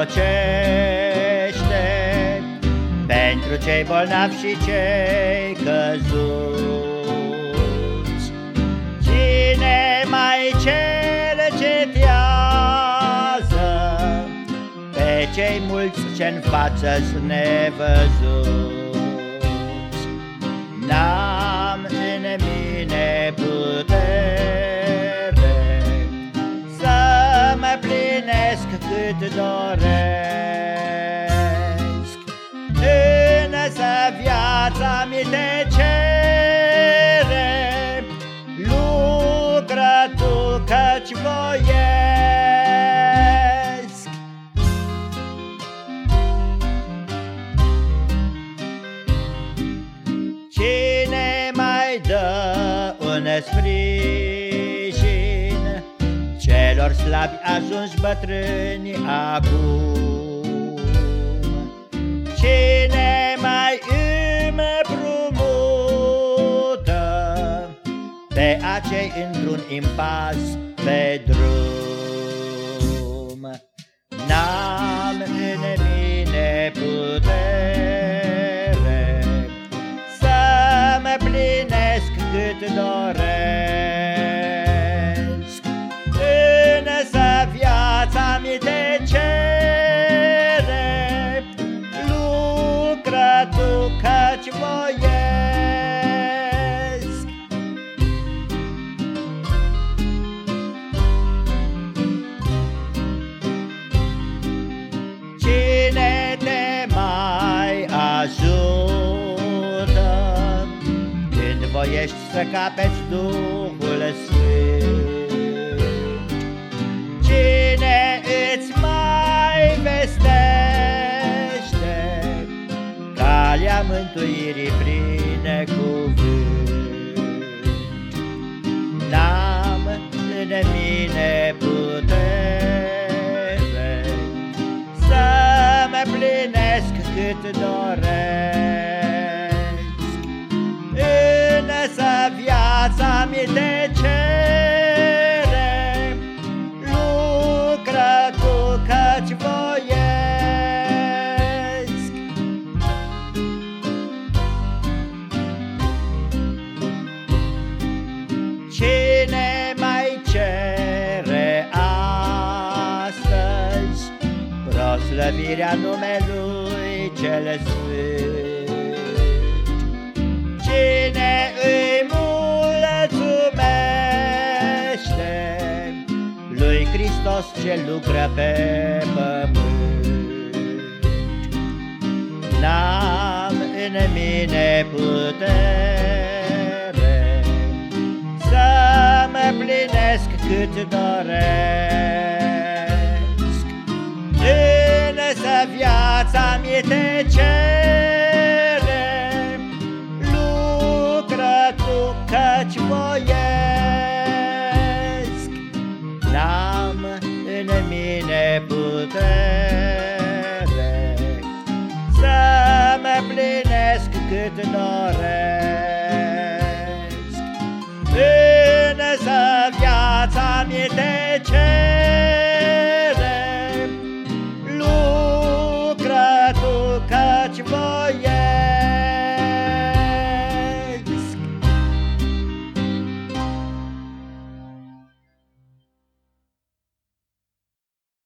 mijlocește Pentru cei bolnavi și cei căzuți Cine mai cercetează Pe cei mulți ce-n față sunt nevăzuți? N-am doresc Însă viața mi te cere Lucră tu căci voiesc. Cine mai dă un sprijin Celor slabi ajuns bătrâni acum. Cine mai îmi împrumută Pe acei într-un impas pe drum? N-am Când voiești să capeți Duhul Sfânt. Cine îți mai vestește Calea mântuirii prin cuvânt? N-am în mine putere Să mă plinesc cât doresc Proslăvirea numelui cel sfânt. Cine îi mulțumește Lui Hristos ce lucră pe pământ. N-am în mine putere Să mă plinesc cât doresc viața mi te cere, lucră tu căci voiesc, n-am în mine putere.